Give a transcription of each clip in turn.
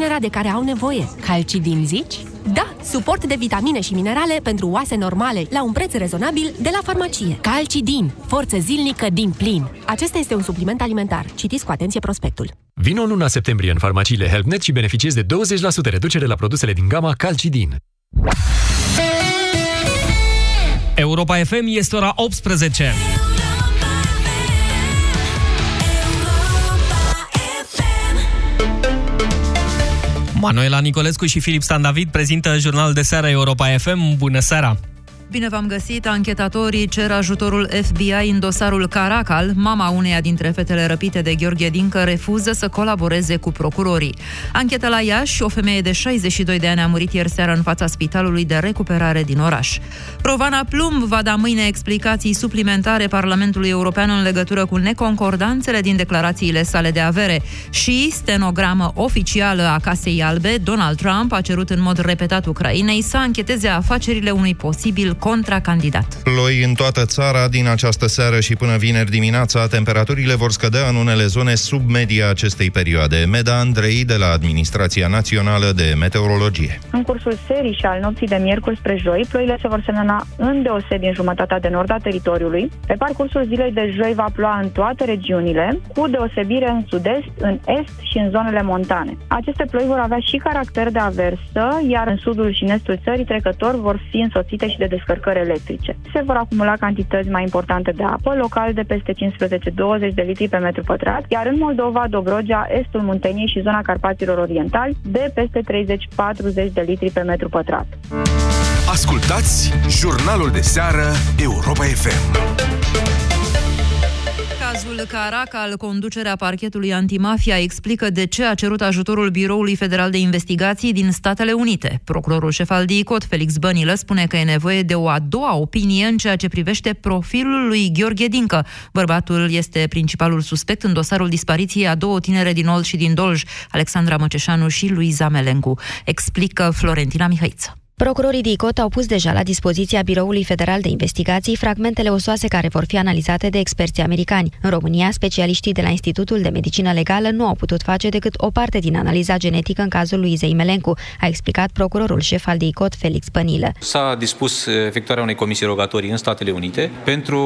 susținerea de care au nevoie. Calcidin, zici? Da, suport de vitamine și minerale pentru oase normale, la un preț rezonabil de la farmacie. Calcidin, forță zilnică din plin. Acesta este un supliment alimentar. Citiți cu atenție prospectul. Vino în luna septembrie în farmaciile HelpNet și beneficiezi de 20% reducere la produsele din gama Calcidin. Europa FM este ora 18. Manuela Nicolescu și Filip Stan David prezintă jurnalul de seară Europa FM. Bună seara! Bine v-am găsit! Anchetatorii cer ajutorul FBI în dosarul Caracal. Mama uneia dintre fetele răpite de Gheorghe Dincă refuză să colaboreze cu procurorii. Anchetă la Iași, o femeie de 62 de ani a murit ieri seara în fața spitalului de recuperare din oraș. Rovana Plumb va da mâine explicații suplimentare Parlamentului European în legătură cu neconcordanțele din declarațiile sale de avere și stenogramă oficială a Casei Albe, Donald Trump a cerut în mod repetat Ucrainei să ancheteze afacerile unui posibil contracandidat. Ploi în toată țara din această seară și până vineri dimineața, temperaturile vor scădea în unele zone sub media acestei perioade. Meda Andrei de la Administrația Națională de Meteorologie. În cursul serii și al nopții de miercuri spre joi, ploile se vor semnana în deosebi în jumătatea de nord a teritoriului. Pe parcursul zilei de joi va ploa în toate regiunile, cu deosebire în sud-est, în est și în zonele montane. Aceste ploi vor avea și caracter de aversă, iar în sudul și în estul țării trecători vor fi însoțite și de descărcare descărcări electrice. Se vor acumula cantități mai importante de apă, local de peste 15-20 de litri pe metru pătrat, iar în Moldova, Dobrogea, estul Munteniei și zona Carpaților Orientali de peste 30-40 de litri pe metru pătrat. Ascultați jurnalul de seară Europa FM cazul Caracal, conducerea parchetului antimafia explică de ce a cerut ajutorul Biroului Federal de Investigații din Statele Unite. Procurorul șef al DICOT, Felix Bănilă, spune că e nevoie de o a doua opinie în ceea ce privește profilul lui Gheorghe Dincă. Bărbatul este principalul suspect în dosarul dispariției a două tinere din Olt și din Dolj, Alexandra Măceșanu și Luiza Melencu. Explică Florentina Mihăiță. Procurorii DICOT au pus deja la dispoziția Biroului Federal de Investigații fragmentele osoase care vor fi analizate de experții americani. În România, specialiștii de la Institutul de Medicină Legală nu au putut face decât o parte din analiza genetică în cazul lui Izei Melencu, a explicat procurorul șef al DICOT, Felix Pănilă. S-a dispus efectuarea unei comisii rogatorii în Statele Unite pentru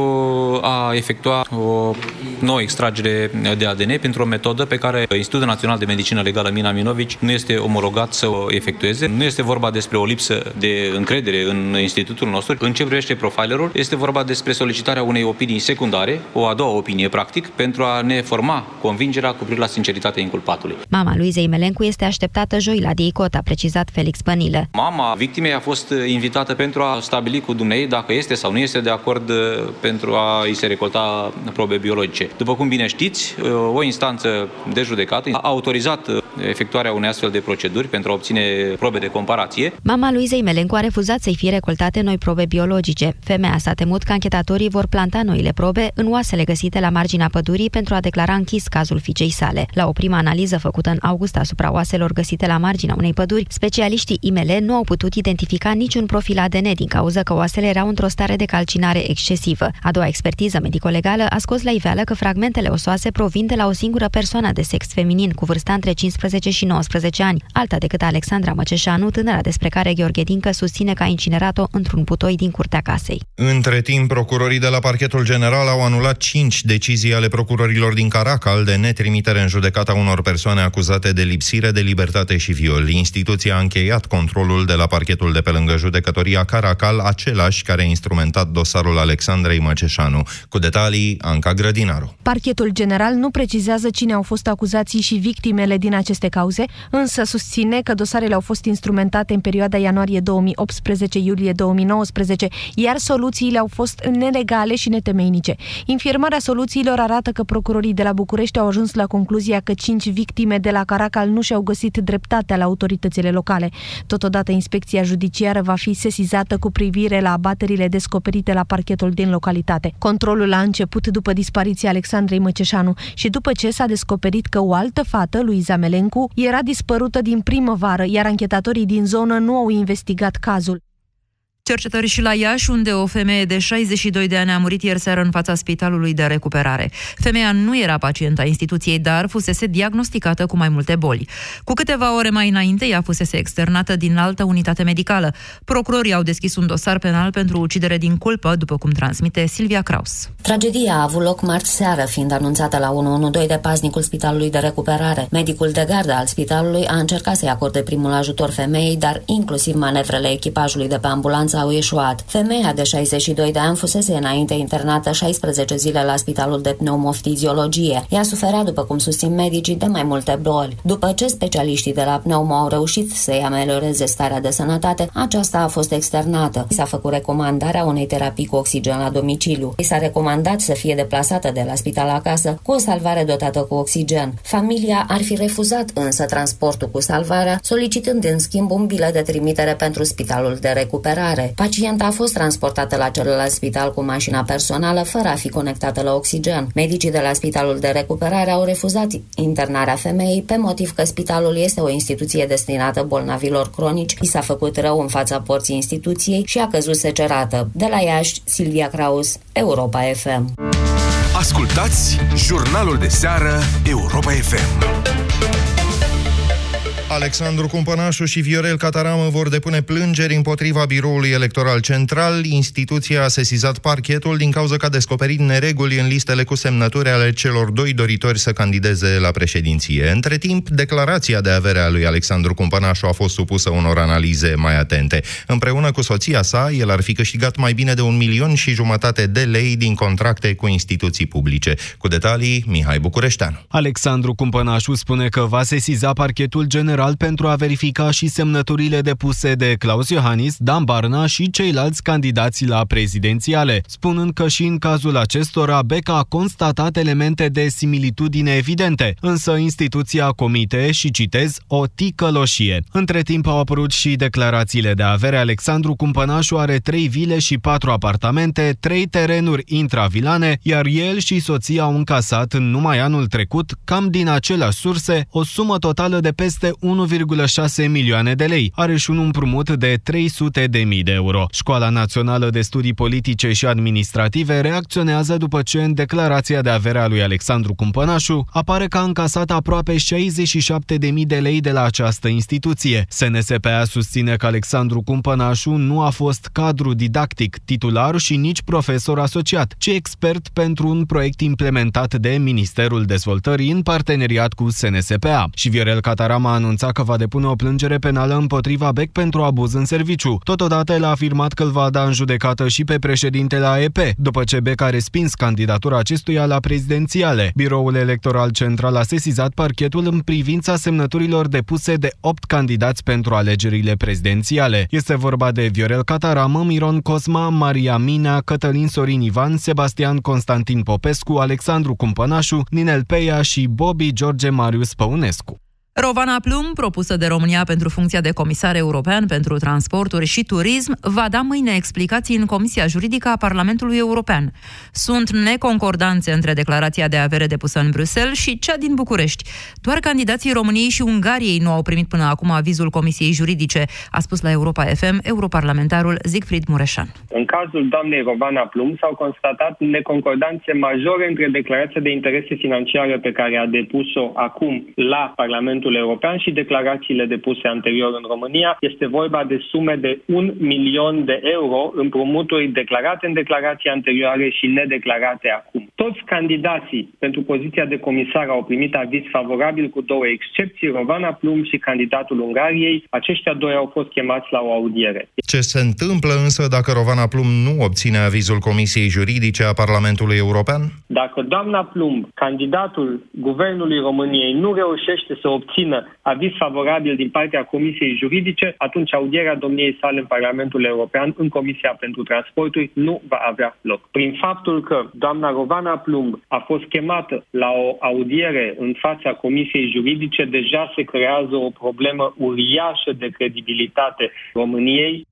a efectua o nouă extragere de ADN pentru o metodă pe care Institutul Național de Medicină Legală Mina Minovici nu este omologat să o efectueze. Nu este vorba despre o lipsă de încredere în institutul nostru. În ce privește profilerul, este vorba despre solicitarea unei opinii secundare, o a doua opinie, practic, pentru a ne forma convingerea cu privire la sinceritatea inculpatului. Mama lui Zeimelencu este așteptată joi la DICOT, a precizat Felix Pănilă. Mama victimei a fost invitată pentru a stabili cu dumnei dacă este sau nu este de acord uh, pentru a îi se recolta probe biologice. După cum bine știți, uh, o instanță de judecată a autorizat uh, efectuarea unei astfel de proceduri pentru a obține probe de comparație. Mama lui Luizei Melencu a refuzat să-i fie recoltate noi probe biologice. Femeia s-a temut că anchetatorii vor planta noile probe în oasele găsite la marginea pădurii pentru a declara închis cazul fiicei sale. La o primă analiză făcută în august asupra oaselor găsite la marginea unei păduri, specialiștii IML nu au putut identifica niciun profil ADN din cauza că oasele erau într-o stare de calcinare excesivă. A doua expertiză medico-legală a scos la iveală că fragmentele osoase provin de la o singură persoană de sex feminin cu vârsta între 15 și 19 ani, alta decât Alexandra Măceșanu, tânăra despre care Gheorghe Dincă susține că a incinerat-o într-un butoi din curtea casei. Între timp, procurorii de la parchetul general au anulat cinci decizii ale procurorilor din Caracal de netrimitere în judecata unor persoane acuzate de lipsire de libertate și viol. Instituția a încheiat controlul de la parchetul de pe lângă judecătoria Caracal, același care a instrumentat dosarul Alexandrei Măceșanu. Cu detalii, Anca Grădinaru. Parchetul general nu precizează cine au fost acuzații și victimele din aceste cauze, însă susține că dosarele au fost instrumentate în perioada ianuarie ianuarie 2018-iulie 2019, iar soluțiile au fost nelegale și netemeinice. Infirmarea soluțiilor arată că procurorii de la București au ajuns la concluzia că cinci victime de la Caracal nu și-au găsit dreptatea la autoritățile locale. Totodată, inspecția judiciară va fi sesizată cu privire la abaterile descoperite la parchetul din localitate. Controlul a început după dispariția Alexandrei Măceșanu și după ce s-a descoperit că o altă fată, Luiza Melencu, era dispărută din primăvară, iar anchetatorii din zonă nu au investigat cazul. Cercetări și la Iași, unde o femeie de 62 de ani a murit ieri seară în fața spitalului de recuperare. Femeia nu era pacienta instituției, dar fusese diagnosticată cu mai multe boli. Cu câteva ore mai înainte, ea fusese externată din altă unitate medicală. Procurorii au deschis un dosar penal pentru ucidere din culpă, după cum transmite Silvia Kraus. Tragedia a avut loc marți seară, fiind anunțată la 112 de paznicul spitalului de recuperare. Medicul de gardă al spitalului a încercat să-i acorde primul ajutor femeii, dar inclusiv manevrele echipajului de pe ambulanță au ieșuat. Femeia de 62 de ani fusese înainte internată 16 zile la spitalul de pneumoftiziologie. Ea suferea, după cum susțin medicii, de mai multe boli. După ce specialiștii de la pneumo au reușit să-i amelioreze starea de sănătate, aceasta a fost externată. S-a făcut recomandarea unei terapii cu oxigen la domiciliu. I s-a recomandat să fie deplasată de la spital acasă cu o salvare dotată cu oxigen. Familia ar fi refuzat însă transportul cu salvarea, solicitând în schimb un bilet de trimitere pentru spitalul de recuperare grave. Pacienta a fost transportată la celălalt spital cu mașina personală fără a fi conectată la oxigen. Medicii de la spitalul de recuperare au refuzat internarea femeii pe motiv că spitalul este o instituție destinată bolnavilor cronici. I s-a făcut rău în fața porții instituției și a căzut secerată. De la Iași, Silvia Kraus, Europa FM. Ascultați jurnalul de seară Europa FM. Alexandru Cumpănașu și Viorel Cataramă vor depune plângeri împotriva biroului electoral central. Instituția a sesizat parchetul din cauza că a descoperit nereguli în listele cu semnături ale celor doi doritori să candideze la președinție. Între timp, declarația de avere a lui Alexandru Cumpănașu a fost supusă unor analize mai atente. Împreună cu soția sa, el ar fi câștigat mai bine de un milion și jumătate de lei din contracte cu instituții publice. Cu detalii, Mihai Bucureșteanu. Alexandru Cumpănașu spune că va sesiza parchetul general general pentru a verifica și semnăturile depuse de Claus Iohannis, Dan Barna și ceilalți candidați la prezidențiale, spunând că și în cazul acestora Beca a constatat elemente de similitudine evidente, însă instituția comite și citez o ticăloșie. Între timp au apărut și declarațiile de avere. Alexandru Cumpănașu are trei vile și patru apartamente, trei terenuri intravilane, iar el și soția au încasat în numai anul trecut, cam din aceleași surse, o sumă totală de peste 1,6 milioane de lei. Are și un împrumut de 300 de mii de euro. Școala Națională de Studii Politice și Administrative reacționează după ce în declarația de avere a lui Alexandru Cumpănașu apare că a încasat aproape 67 de mii de lei de la această instituție. SNSPA susține că Alexandru Cumpănașu nu a fost cadru didactic, titular și nici profesor asociat, ci expert pentru un proiect implementat de Ministerul Dezvoltării în parteneriat cu SNSPA. Și Viorel Catarama a anunțat că va depune o plângere penală împotriva BEC pentru abuz în serviciu. Totodată el a afirmat că îl va da în judecată și pe președintele AEP, după ce BEC a respins candidatura acestuia la prezidențiale. Biroul Electoral Central a sesizat parchetul în privința semnăturilor depuse de 8 candidați pentru alegerile prezidențiale. Este vorba de Viorel Cataramă, Miron Cosma, Maria Mina, Cătălin Sorin Ivan, Sebastian Constantin Popescu, Alexandru Cumpănașu, Ninel Peia și Bobby George Marius Păunescu. Rovana Plum, propusă de România pentru funcția de comisar european pentru transporturi și turism, va da mâine explicații în Comisia Juridică a Parlamentului European. Sunt neconcordanțe între declarația de avere depusă în Bruxelles și cea din București. Doar candidații României și Ungariei nu au primit până acum avizul Comisiei Juridice, a spus la Europa FM europarlamentarul Siegfried Mureșan. În cazul doamnei Rovana Plum s-au constatat neconcordanțe majore între declarația de interese financiare pe care a depus-o acum la Parlamentul Parlamentul European și declarațiile depuse anterior în România. Este vorba de sume de un milion de euro împrumuturi declarate în declarații anterioare și nedeclarate acum. Toți candidații pentru poziția de comisar au primit aviz favorabil cu două excepții, Rovana Plum și candidatul Ungariei. Aceștia doi au fost chemați la o audiere. Ce se întâmplă însă dacă Rovana Plum nu obține avizul Comisiei Juridice a Parlamentului European? Dacă doamna Plum, candidatul Guvernului României, nu reușește să obțină obțină aviz favorabil din partea Comisiei Juridice, atunci audierea domniei sale în Parlamentul European, în Comisia pentru Transporturi, nu va avea loc. Prin faptul că doamna Rovana Plumb a fost chemată la o audiere în fața Comisiei Juridice, deja se creează o problemă uriașă de credibilitate României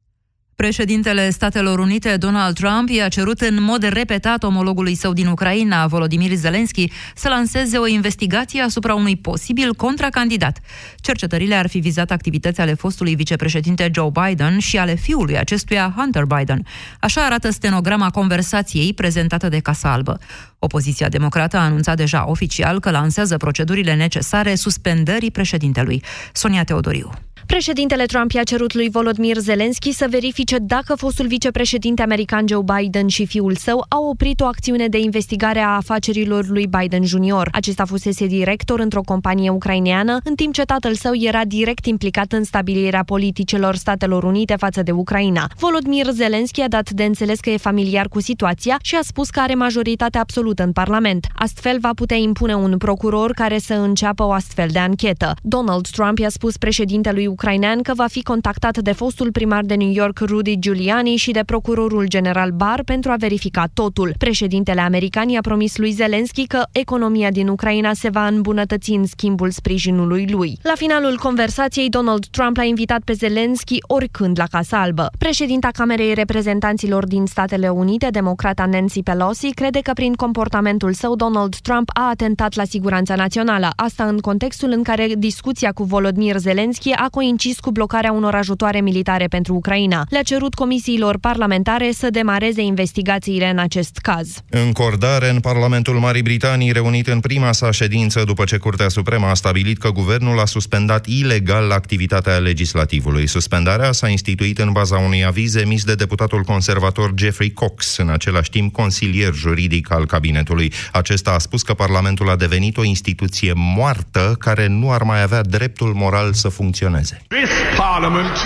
Președintele Statelor Unite, Donald Trump, i-a cerut în mod repetat omologului său din Ucraina, Volodymyr Zelensky, să lanseze o investigație asupra unui posibil contracandidat. Cercetările ar fi vizat activități ale fostului vicepreședinte Joe Biden și ale fiului acestuia, Hunter Biden. Așa arată stenograma conversației prezentată de Casa Albă. Opoziția democrată a anunțat deja oficial că lansează procedurile necesare suspendării președintelui. Sonia Teodoriu. Președintele Trump i-a cerut lui Volodymyr Zelensky să verifice dacă fostul vicepreședinte american Joe Biden și fiul său au oprit o acțiune de investigare a afacerilor lui Biden Jr. Acesta fusese director într-o companie ucraineană, în timp ce tatăl său era direct implicat în stabilirea politicelor Statelor Unite față de Ucraina. Volodymyr Zelensky a dat de înțeles că e familiar cu situația și a spus că are majoritate absolută în Parlament. Astfel va putea impune un procuror care să înceapă o astfel de anchetă. Donald Trump i-a spus președintelui ucrainean că va fi contactat de fostul primar de New York Rudy Giuliani și de procurorul general Barr pentru a verifica totul. Președintele american i-a promis lui Zelensky că economia din Ucraina se va îmbunătăți în schimbul sprijinului lui. La finalul conversației, Donald Trump l-a invitat pe Zelensky oricând la Casa Albă. Președinta Camerei Reprezentanților din Statele Unite, democrata Nancy Pelosi, crede că prin comportamentul său Donald Trump a atentat la siguranța națională. Asta în contextul în care discuția cu Volodymyr Zelensky a coincis cu blocarea unor ajutoare militare pentru Ucraina. Le-a cerut comisiilor parlamentare să demareze investigațiile în acest caz. Încordare în Parlamentul Marii Britanii, reunit în prima sa ședință după ce Curtea Supremă a stabilit că guvernul a suspendat ilegal activitatea legislativului. Suspendarea s-a instituit în baza unui aviz emis de deputatul conservator Jeffrey Cox, în același timp consilier juridic al cabinetului. Acesta a spus că Parlamentul a devenit o instituție moartă care nu ar mai avea dreptul moral să funcționeze. This parliament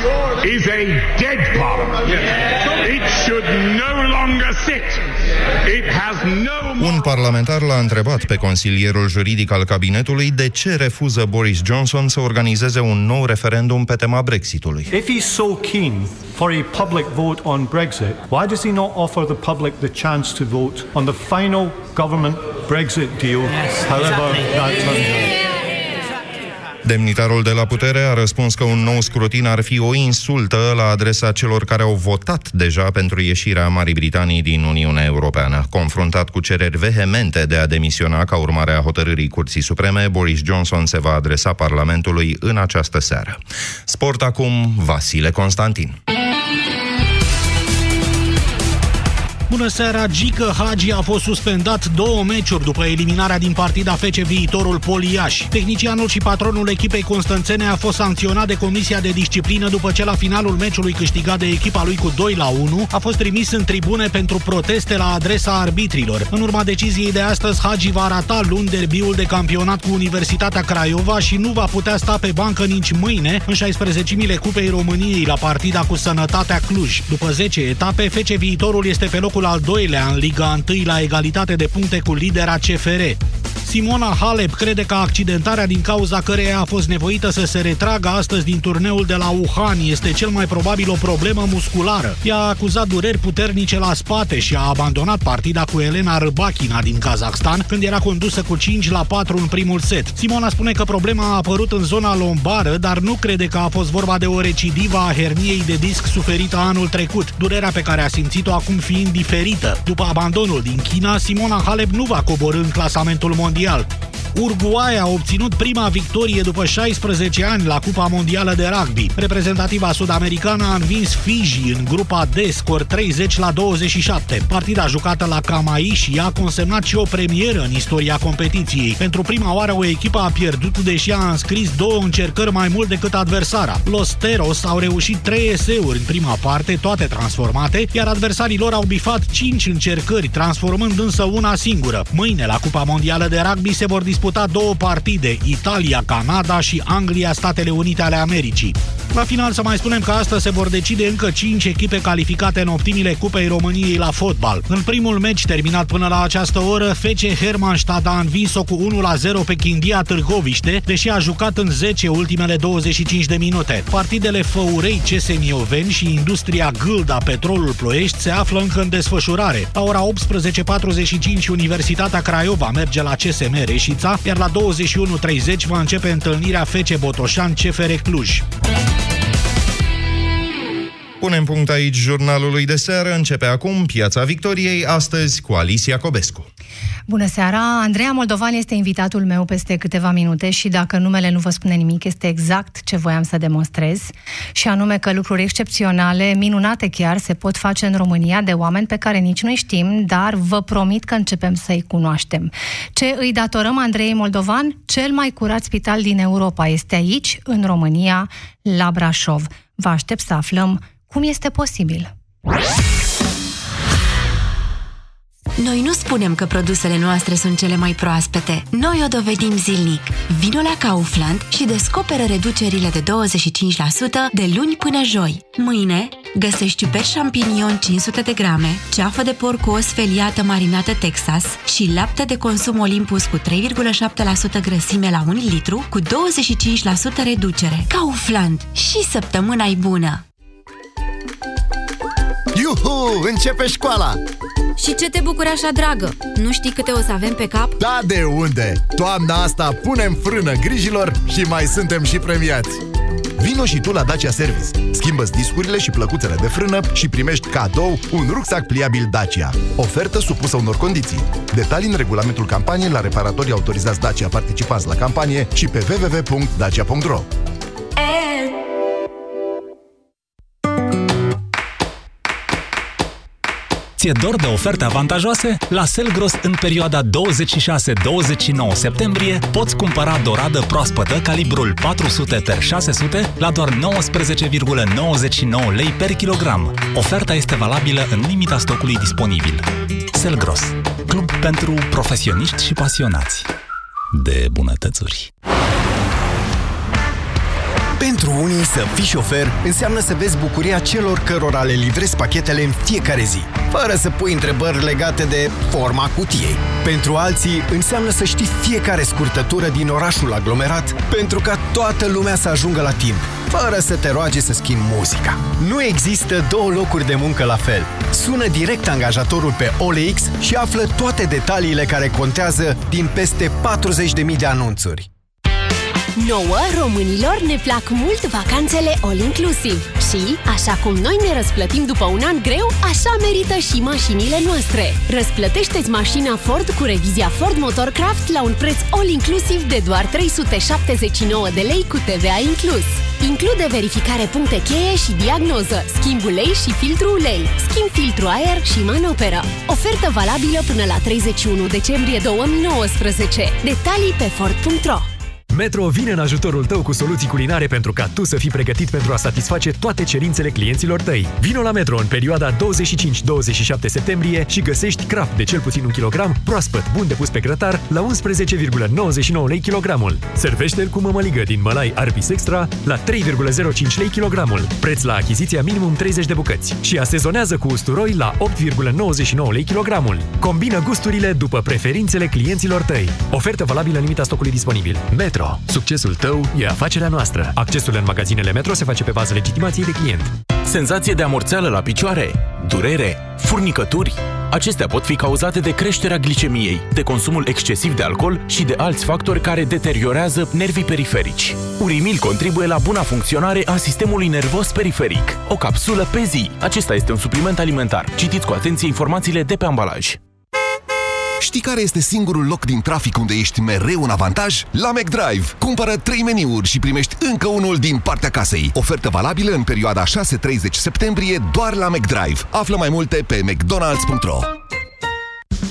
is a dead parliament. It should no longer sit. It has no Un parlamentar l-a întrebat pe consilierul juridic al cabinetului de ce refuză Boris Johnson să organizeze un nou referendum pe tema Brexitului. If he's so keen for a public vote on Brexit, why does he not offer the public the chance to vote on the final government Brexit deal, however that turns out? Demnitarul de la putere a răspuns că un nou scrutin ar fi o insultă la adresa celor care au votat deja pentru ieșirea Marii Britanii din Uniunea Europeană. Confruntat cu cereri vehemente de a demisiona ca urmare a hotărârii Curții Supreme, Boris Johnson se va adresa Parlamentului în această seară. Sport acum, Vasile Constantin. Bună seara, Gică Hagi a fost suspendat două meciuri după eliminarea din partida FC Viitorul Poliaș. Tehnicianul și patronul echipei Constanțene a fost sancționat de Comisia de Disciplină după ce la finalul meciului câștigat de echipa lui cu 2 la 1 a fost trimis în tribune pentru proteste la adresa arbitrilor. În urma deciziei de astăzi, Hagi va rata luni derbiul de campionat cu Universitatea Craiova și nu va putea sta pe bancă nici mâine în 16 Cupei României la partida cu Sănătatea Cluj. După 10 etape, FC Viitorul este pe locul locul al doilea în Liga 1 la egalitate de puncte cu lidera CFR. Simona Halep crede că accidentarea din cauza căreia a fost nevoită să se retragă astăzi din turneul de la Wuhan este cel mai probabil o problemă musculară. Ea a acuzat dureri puternice la spate și a abandonat partida cu Elena Rыбakina din Kazakhstan când era condusă cu 5 la 4 în primul set. Simona spune că problema a apărut în zona lombară, dar nu crede că a fost vorba de o recidivă a herniei de disc suferită anul trecut, durerea pe care a simțit-o acum fiind diferită. După abandonul din China, Simona Halep nu va coborâ în clasamentul mondial. Uruguay a obținut prima victorie după 16 ani la Cupa Mondială de Rugby. Reprezentativa sud-americană a învins Fiji în grupa D, scor 30 la 27. Partida jucată la Camaiș și a consemnat și o premieră în istoria competiției. Pentru prima oară o echipă a pierdut, deși a înscris două încercări mai mult decât adversara. Los Teros au reușit 3 eseuri în prima parte, toate transformate, iar adversarii lor au bifat 5 încercări, transformând însă una singură. Mâine la Cupa Mondială de Rugby se vor disputa două partide, Italia, Canada și Anglia, Statele Unite ale Americii. La final să mai spunem că astăzi se vor decide încă 5 echipe calificate în optimile Cupei României la fotbal. În primul meci terminat până la această oră, FC Hermannstad a învins-o cu 1-0 pe Chindia Târgoviște, deși a jucat în 10 ultimele 25 de minute. Partidele Făurei CS Mioveni și Industria Gâlda Petrolul Ploiești se află încă în desfășurare. La ora 18.45 Universitatea Craiova merge la CSM Reșița, iar la 21.30 va începe întâlnirea FC Botoșan CFR Cluj. Punem punct aici jurnalului de seară. Începe acum Piața Victoriei, astăzi cu Alicia Cobescu. Bună seara! Andreea Moldovan este invitatul meu peste câteva minute și dacă numele nu vă spune nimic, este exact ce voiam să demonstrez și anume că lucruri excepționale, minunate chiar, se pot face în România de oameni pe care nici noi știm, dar vă promit că începem să-i cunoaștem. Ce îi datorăm Andrei Moldovan? Cel mai curat spital din Europa este aici, în România, la Brașov. Vă aștept să aflăm cum este posibil. Noi nu spunem că produsele noastre sunt cele mai proaspete. Noi o dovedim zilnic. Vino la Kaufland și descoperă reducerile de 25% de luni până joi. Mâine găsești ciuperci champignon 500 de grame, ceafă de porc cu os feliată marinată Texas și lapte de consum Olympus cu 3,7% grăsime la 1 litru cu 25% reducere. Kaufland. Și săptămâna e bună! Iuhu! Începe școala! Și ce te bucuri așa, dragă? Nu știi câte o să avem pe cap? Da, de unde? Toamna asta punem frână grijilor și mai suntem și premiați! Vino și tu la Dacia Service. Schimbă discurile și plăcuțele de frână și primești cadou un rucsac pliabil Dacia. Ofertă supusă unor condiții. Detalii în regulamentul campaniei la reparatorii autorizați Dacia participați la campanie și pe www.dacia.ro. Ție dor de oferte avantajoase? La Selgros, în perioada 26-29 septembrie, poți cumpăra doradă proaspătă calibrul 400 x 600 la doar 19,99 lei per kilogram. Oferta este valabilă în limita stocului disponibil. Selgros, club pentru profesioniști și pasionați de bunătățuri. Pentru unii, să fii șofer înseamnă să vezi bucuria celor cărora le livrezi pachetele în fiecare zi, fără să pui întrebări legate de forma cutiei. Pentru alții, înseamnă să știi fiecare scurtătură din orașul aglomerat pentru ca toată lumea să ajungă la timp, fără să te roage să schimbi muzica. Nu există două locuri de muncă la fel. Sună direct angajatorul pe OLX și află toate detaliile care contează din peste 40.000 de anunțuri. Nouă, românilor, ne plac mult vacanțele all-inclusive și, așa cum noi ne răsplătim după un an greu, așa merită și mașinile noastre. Răsplătește-ți mașina Ford cu revizia Ford Motorcraft la un preț all-inclusiv de doar 379 de lei cu TVA inclus. Include verificare puncte cheie și diagnoză, schimb ulei și filtru ulei, schimb filtru aer și manoperă. Ofertă valabilă până la 31 decembrie 2019. Detalii pe Ford.ro Metro vine în ajutorul tău cu soluții culinare pentru ca tu să fii pregătit pentru a satisface toate cerințele clienților tăi. Vino la Metro în perioada 25-27 septembrie și găsești craft de cel puțin un kilogram, proaspăt, bun de pus pe grătar, la 11,99 lei kilogramul. Servește-l cu mămăligă din mălai Arbis Extra la 3,05 lei kilogramul. Preț la achiziția minimum 30 de bucăți. Și asezonează cu usturoi la 8,99 lei kilogramul. Combină gusturile după preferințele clienților tăi. Ofertă valabilă în limita stocului disponibil. Metro. Succesul tău e afacerea noastră. Accesul în magazinele Metro se face pe bază legitimației de client. Senzație de amorțeală la picioare, durere, furnicături. Acestea pot fi cauzate de creșterea glicemiei, de consumul excesiv de alcool și de alți factori care deteriorează nervii periferici. Urimil contribuie la buna funcționare a sistemului nervos periferic. O capsulă pe zi. Acesta este un supliment alimentar. Citiți cu atenție informațiile de pe ambalaj. Știi care este singurul loc din trafic unde ești mereu în avantaj? La McDrive! Cumpără 3 meniuri și primești încă unul din partea casei. Ofertă valabilă în perioada 6-30 septembrie doar la McDrive. Află mai multe pe mcdonalds.ro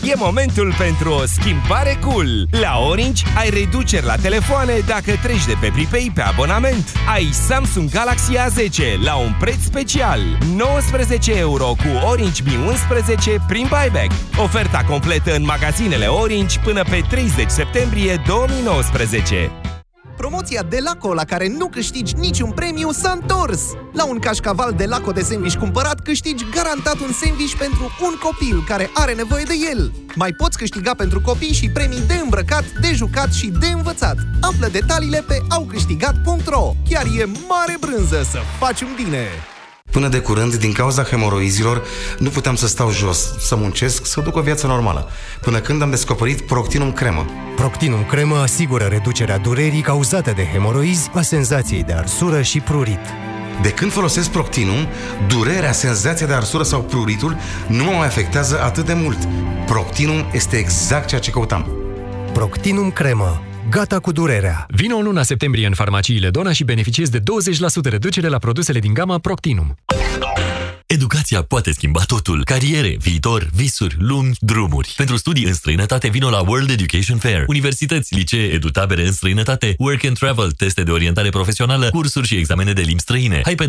E momentul pentru o schimbare cool! La Orange ai reduceri la telefoane dacă treci de pe Pripei pe abonament. Ai Samsung Galaxy A10 la un preț special. 19 euro cu Orange Mi 11 prin buyback. Oferta completă în magazinele Orange până pe 30 septembrie 2019. Promoția de Laco la care nu câștigi niciun premiu s-a întors! La un cașcaval de Laco de sandwich cumpărat câștigi garantat un sandwich pentru un copil care are nevoie de el. Mai poți câștiga pentru copii și premii de îmbrăcat, de jucat și de învățat. Află detaliile pe aucâștigat.ro. Chiar e mare brânză să faci un bine! Până de curând, din cauza hemoroizilor, nu puteam să stau jos, să muncesc, să duc o viață normală. Până când am descoperit Proctinum Cremă. Proctinum Cremă asigură reducerea durerii cauzate de hemoroizi, a senzației de arsură și prurit. De când folosesc Proctinum, durerea, senzația de arsură sau pruritul nu mă mai afectează atât de mult. Proctinum este exact ceea ce căutam. Proctinum cremă. Gata cu durerea. Vino în luna septembrie în farmaciile Dona și beneficiezi de 20% reducere la produsele din gama Proctinum. Educația poate schimba totul. Cariere, viitor, visuri, lumi, drumuri. Pentru studii în străinătate, vino la World Education Fair. Universități, licee, edutabere în străinătate, work and travel, teste de orientare profesională, cursuri și examene de limbi străine. Hai pe